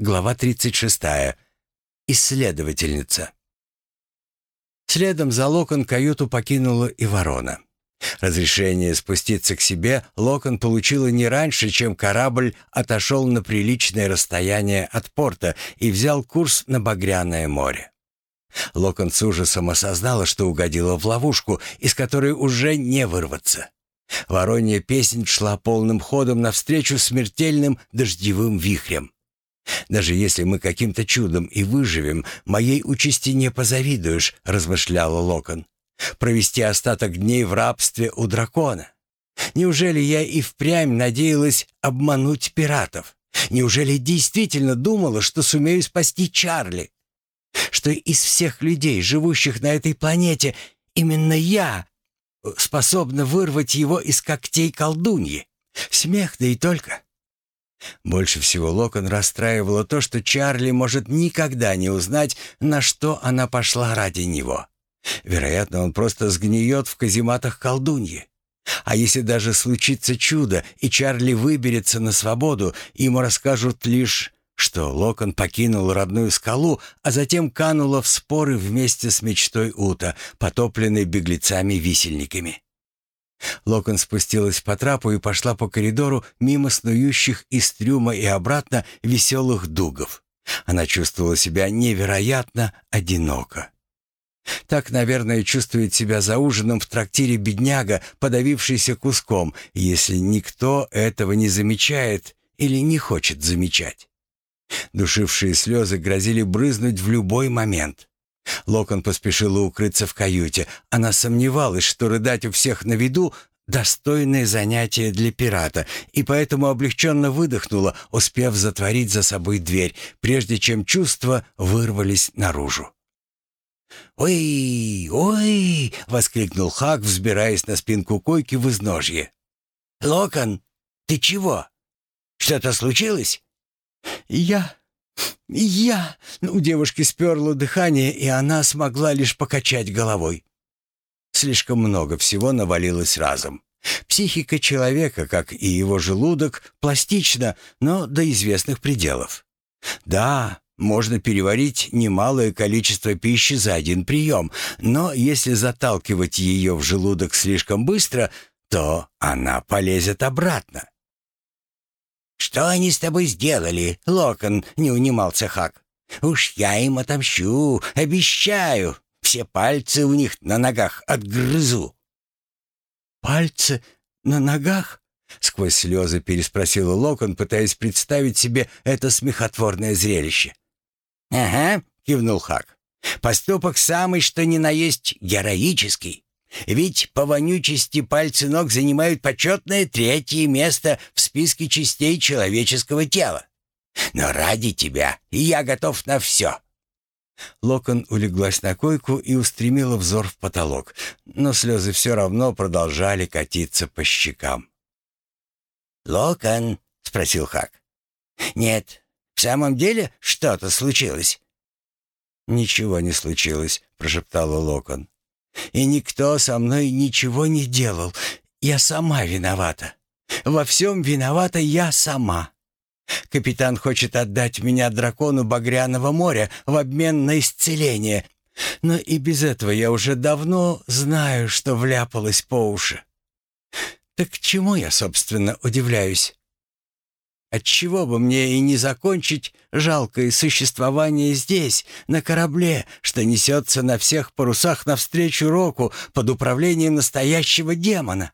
Глава 36. Исследовательница. Следом за Локон каюту покинула и ворона. Разрешение спуститься к себе Локон получила не раньше, чем корабль отошел на приличное расстояние от порта и взял курс на Багряное море. Локон с ужасом осознала, что угодила в ловушку, из которой уже не вырваться. Воронья песнь шла полным ходом навстречу смертельным дождевым вихрям. «Даже если мы каким-то чудом и выживем, моей участи не позавидуешь», — размышляла Локон. «Провести остаток дней в рабстве у дракона. Неужели я и впрямь надеялась обмануть пиратов? Неужели действительно думала, что сумею спасти Чарли? Что из всех людей, живущих на этой планете, именно я способна вырвать его из когтей колдуньи? Смех, да и только». Больше всего Локон расстраивало то, что Чарли может никогда не узнать, на что она пошла ради него. Вероятно, он просто сгниет в казематах колдуньи. А если даже случится чудо, и Чарли выберется на свободу, ему расскажут лишь, что Локон покинул родную скалу, а затем канула в споры вместе с мечтой Ута, потопленной беглецами-висельниками. Локон спустилась по трапу и пошла по коридору мимо снующих из трюма и обратно веселых дугов. Она чувствовала себя невероятно одиноко. Так, наверное, чувствует себя за ужином в трактире бедняга, подавившийся куском, если никто этого не замечает или не хочет замечать. Душившие слезы грозили брызнуть в любой момент. Локон поспешила укрыться в каюте. Она сомневалась, что рыдать у всех на виду — достойное занятие для пирата, и поэтому облегченно выдохнула, успев затворить за собой дверь, прежде чем чувства вырвались наружу. «Ой, ой!» — воскликнул Хак, взбираясь на спинку койки в изножье. «Локон, ты чего? Что-то случилось?» «Я... «Я...» У девушки сперло дыхание, и она смогла лишь покачать головой. Слишком много всего навалилось разом. Психика человека, как и его желудок, пластична, но до известных пределов. Да, можно переварить немалое количество пищи за один прием, но если заталкивать ее в желудок слишком быстро, то она полезет обратно. «Что они с тобой сделали, Локон?» — не унимался Хак. «Уж я им отомщу, обещаю. Все пальцы у них на ногах отгрызу». «Пальцы на ногах?» — сквозь слезы переспросила Локон, пытаясь представить себе это смехотворное зрелище. «Ага», — кивнул Хак. «Поступок самый что ни на есть героический. Ведь по вонючести пальцы ног занимают почетное третье место в списке частей человеческого тела. Но ради тебя я готов на все». Локон улеглась на койку и устремила взор в потолок, но слезы все равно продолжали катиться по щекам. «Локон?» — спросил Хак. «Нет, в самом деле что-то случилось?» «Ничего не случилось», — прошептала Локон. И никто со мной ничего не делал. Я сама виновата. Во всем виновата я сама. Капитан хочет отдать меня дракону Багряного моря в обмен на исцеление. Но и без этого я уже давно знаю, что вляпалась по уши. Так чему я, собственно, удивляюсь? Отчего бы мне и не закончить жалкое существование здесь, на корабле, что несется на всех парусах навстречу Року под управлением настоящего демона?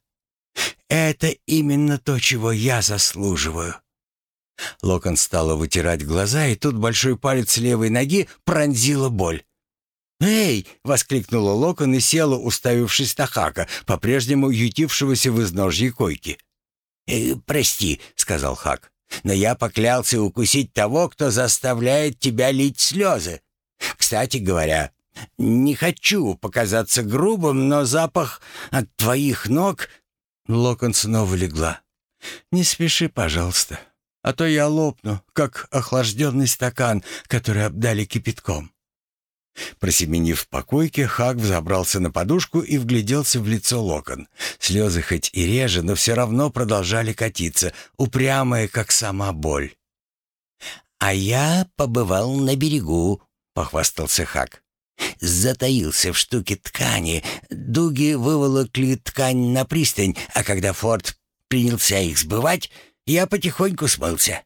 Это именно то, чего я заслуживаю. Локон стала вытирать глаза, и тут большой палец левой ноги пронзила боль. «Эй!» — воскликнула Локон и села, уставившись на Хака, по-прежнему ютившегося в изножье койки. «Э, «Прости», — сказал Хак но я поклялся укусить того, кто заставляет тебя лить слезы. Кстати говоря, не хочу показаться грубым, но запах от твоих ног...» Локон снова легла. «Не спеши, пожалуйста, а то я лопну, как охлажденный стакан, который обдали кипятком». Просеменив по койке, Хак взобрался на подушку и вгляделся в лицо Локон. Слезы хоть и реже, но все равно продолжали катиться, упрямые, как сама боль. «А я побывал на берегу», — похвастался Хак. Затаился в штуке ткани. Дуги выволокли ткань на пристань, а когда Форд принялся их сбывать, я потихоньку смылся.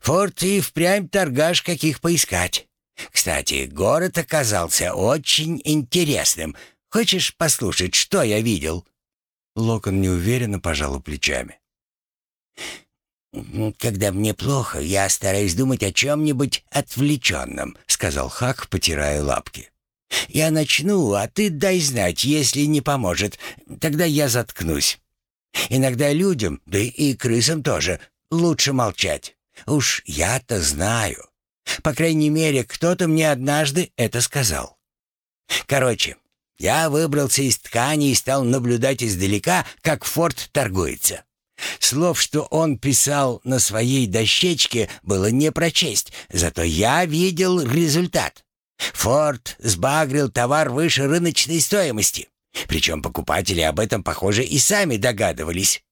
Форд и впрямь торгаш каких поискать. Кстати, город оказался очень интересным. Хочешь послушать, что я видел?» Локон неуверенно пожал плечами. «Когда мне плохо, я стараюсь думать о чем-нибудь отвлеченном», — сказал Хак, потирая лапки. «Я начну, а ты дай знать, если не поможет. Тогда я заткнусь. Иногда людям, да и крысам тоже, лучше молчать. Уж я-то знаю. По крайней мере, кто-то мне однажды это сказал. Короче, я выбрался из ткани и стал наблюдать издалека, как Форд торгуется. Слов, что он писал на своей дощечке, было не прочесть, зато я видел результат. Форд сбагрил товар выше рыночной стоимости. Причем покупатели об этом, похоже, и сами догадывались.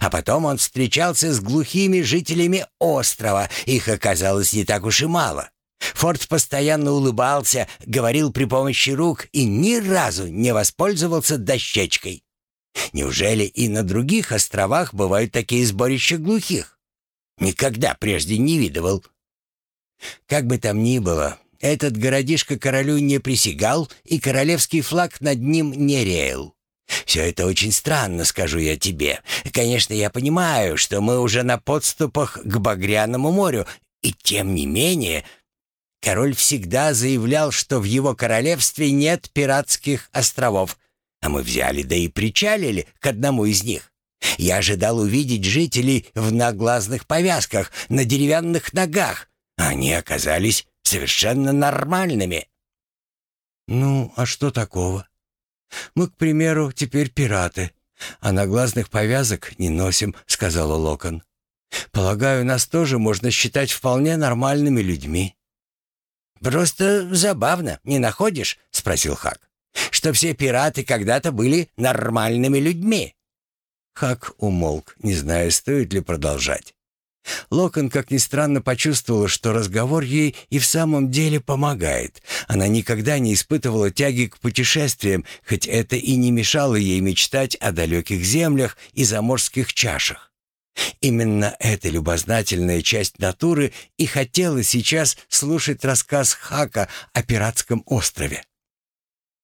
А потом он встречался с глухими жителями острова, их оказалось не так уж и мало. Форд постоянно улыбался, говорил при помощи рук и ни разу не воспользовался дощечкой. Неужели и на других островах бывают такие сборища глухих? Никогда прежде не видывал. Как бы там ни было, этот городишко королю не присягал, и королевский флаг над ним не реял. Все это очень странно, скажу я тебе. Конечно, я понимаю, что мы уже на подступах к Багряному морю, и тем не менее король всегда заявлял, что в его королевстве нет пиратских островов, а мы взяли да и причалили к одному из них. Я ожидал увидеть жителей в наглазных повязках, на деревянных ногах. Они оказались совершенно нормальными. «Ну, а что такого? Мы, к примеру, теперь пираты, а наглазных повязок не носим», — сказала Локон. «Полагаю, нас тоже можно считать вполне нормальными людьми». «Просто забавно, не находишь?» — спросил Хак что все пираты когда-то были нормальными людьми». Хак умолк, не зная, стоит ли продолжать. Локон, как ни странно, почувствовала, что разговор ей и в самом деле помогает. Она никогда не испытывала тяги к путешествиям, хоть это и не мешало ей мечтать о далеких землях и заморских чашах. Именно эта любознательная часть натуры и хотела сейчас слушать рассказ Хака о пиратском острове.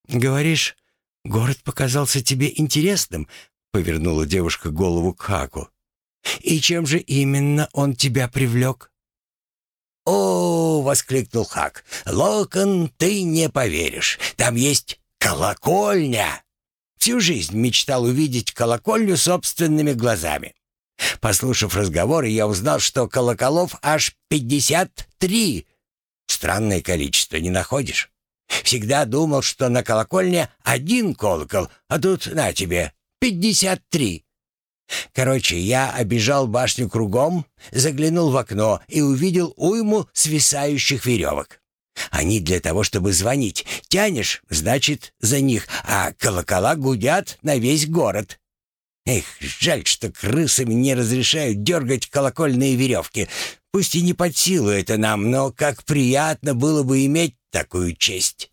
«Говоришь, город показался тебе интересным?» — повернула девушка голову к Хаку. «И чем же именно он тебя привлек?» «О!» — воскликнул Хак. «Локон, ты не поверишь. Там есть колокольня!» Всю жизнь мечтал увидеть колокольню собственными глазами. Послушав разговоры, я узнал, что колоколов аж пятьдесят три. Странное количество, не находишь? Всегда думал, что на колокольне один колокол, а тут, на тебе, пятьдесят три. Короче, я обежал башню кругом, заглянул в окно и увидел уйму свисающих веревок. Они для того, чтобы звонить. Тянешь, значит, за них, а колокола гудят на весь город. Эх, жаль, что крысами не разрешают дергать колокольные веревки. Пусть и не под силу это нам, но как приятно было бы иметь такую честь!»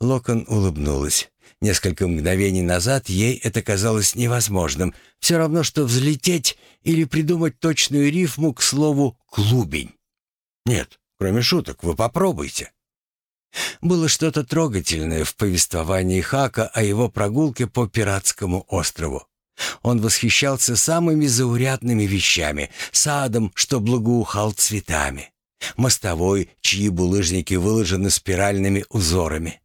Локон улыбнулась. Несколько мгновений назад ей это казалось невозможным. Все равно, что взлететь или придумать точную рифму к слову «клубень». Нет, кроме шуток, вы попробуйте. Было что-то трогательное в повествовании Хака о его прогулке по пиратскому острову. Он восхищался самыми заурядными вещами, садом, что благоухал цветами, мостовой, чьи булыжники выложены спиральными узорами,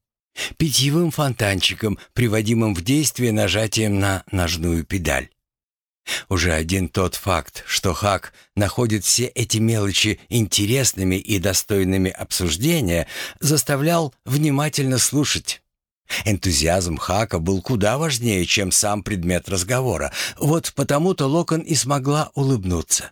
питьевым фонтанчиком, приводимым в действие нажатием на ножную педаль. Уже один тот факт, что Хак находит все эти мелочи интересными и достойными обсуждения, заставлял внимательно слушать. Энтузиазм Хака был куда важнее, чем сам предмет разговора. Вот потому-то Локон и смогла улыбнуться.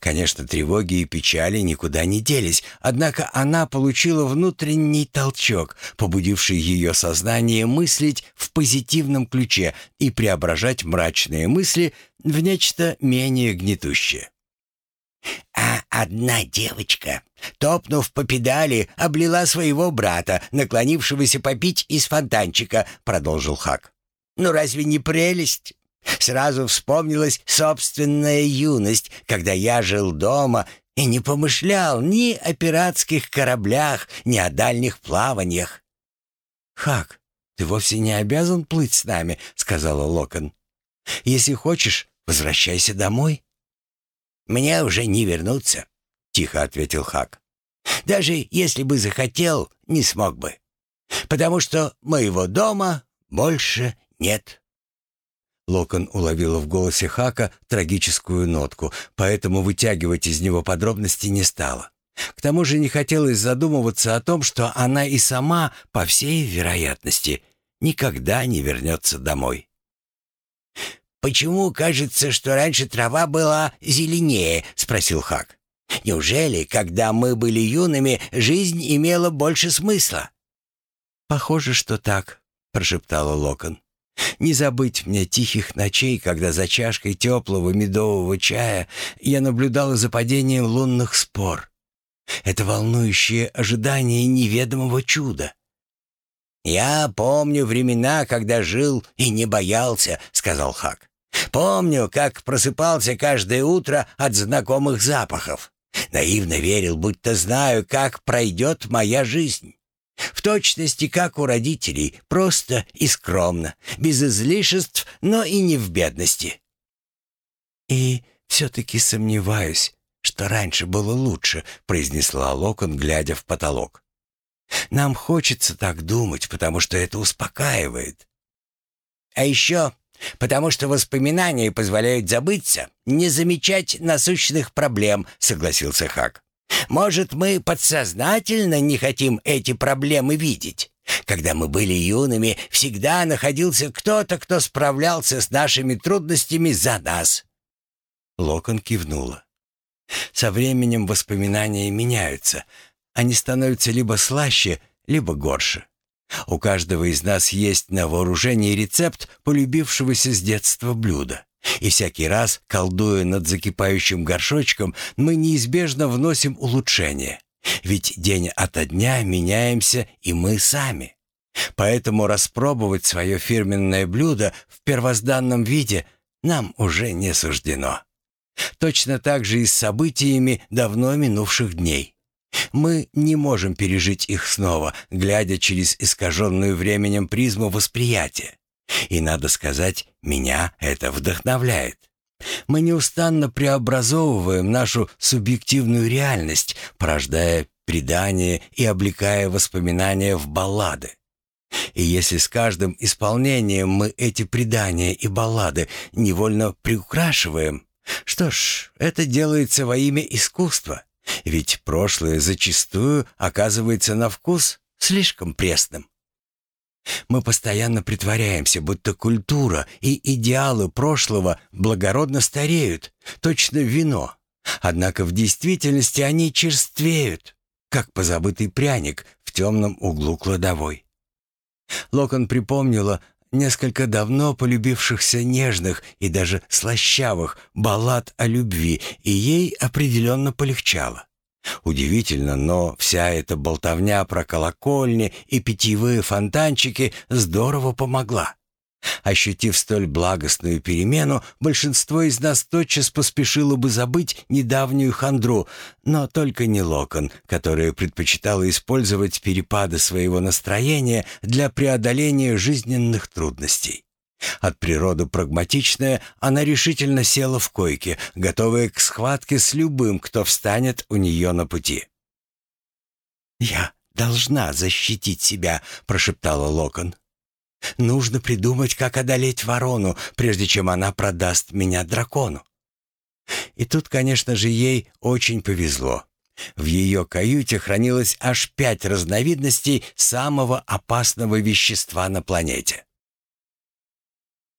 Конечно, тревоги и печали никуда не делись, однако она получила внутренний толчок, побудивший ее сознание мыслить в позитивном ключе и преображать мрачные мысли в нечто менее гнетущее. «А одна девочка, топнув по педали, облила своего брата, наклонившегося попить из фонтанчика», — продолжил Хак. «Ну разве не прелесть?» Сразу вспомнилась собственная юность, когда я жил дома и не помышлял ни о пиратских кораблях, ни о дальних плаваниях. «Хак, ты вовсе не обязан плыть с нами», — сказала Локон. «Если хочешь, возвращайся домой». «Мне уже не вернуться», — тихо ответил Хак. «Даже если бы захотел, не смог бы. Потому что моего дома больше нет». Локон уловила в голосе Хака трагическую нотку, поэтому вытягивать из него подробности не стала. К тому же не хотелось задумываться о том, что она и сама, по всей вероятности, никогда не вернется домой. «Почему кажется, что раньше трава была зеленее?» — спросил Хак. «Неужели, когда мы были юными, жизнь имела больше смысла?» «Похоже, что так», — прошептала Локон. Не забыть мне тихих ночей, когда за чашкой теплого медового чая я наблюдала за падением лунных спор. Это волнующее ожидание неведомого чуда. «Я помню времена, когда жил и не боялся», — сказал Хак. «Помню, как просыпался каждое утро от знакомых запахов. Наивно верил, будто знаю, как пройдет моя жизнь. В точности, как у родителей, просто и скромно, без излишеств, но и не в бедности. «И все-таки сомневаюсь, что раньше было лучше», — произнесла Локон, глядя в потолок. «Нам хочется так думать, потому что это успокаивает». «А еще потому что воспоминания позволяют забыться, не замечать насущных проблем», — согласился Хак. Может, мы подсознательно не хотим эти проблемы видеть? Когда мы были юными, всегда находился кто-то, кто справлялся с нашими трудностями за нас». Локон кивнула. «Со временем воспоминания меняются. Они становятся либо слаще, либо горше. У каждого из нас есть на вооружении рецепт полюбившегося с детства блюда. И всякий раз, колдуя над закипающим горшочком, мы неизбежно вносим улучшение. Ведь день ото дня меняемся и мы сами. Поэтому распробовать свое фирменное блюдо в первозданном виде нам уже не суждено. Точно так же и с событиями давно минувших дней. Мы не можем пережить их снова, глядя через искаженную временем призму восприятия. И, надо сказать, меня это вдохновляет. Мы неустанно преобразовываем нашу субъективную реальность, порождая предания и облекая воспоминания в баллады. И если с каждым исполнением мы эти предания и баллады невольно приукрашиваем, что ж, это делается во имя искусства, ведь прошлое зачастую оказывается на вкус слишком пресным. Мы постоянно притворяемся, будто культура и идеалы прошлого благородно стареют, точно вино. Однако в действительности они черствеют, как позабытый пряник в темном углу кладовой. Локон припомнила несколько давно полюбившихся нежных и даже слащавых баллад о любви, и ей определенно полегчало. Удивительно, но вся эта болтовня про колокольни и питьевые фонтанчики здорово помогла. Ощутив столь благостную перемену, большинство из нас тотчас поспешило бы забыть недавнюю хандру, но только не Локон, которая предпочитала использовать перепады своего настроения для преодоления жизненных трудностей. От природы прагматичная, она решительно села в койке, готовая к схватке с любым, кто встанет у нее на пути. «Я должна защитить себя», — прошептала Локон. «Нужно придумать, как одолеть ворону, прежде чем она продаст меня дракону». И тут, конечно же, ей очень повезло. В ее каюте хранилось аж пять разновидностей самого опасного вещества на планете.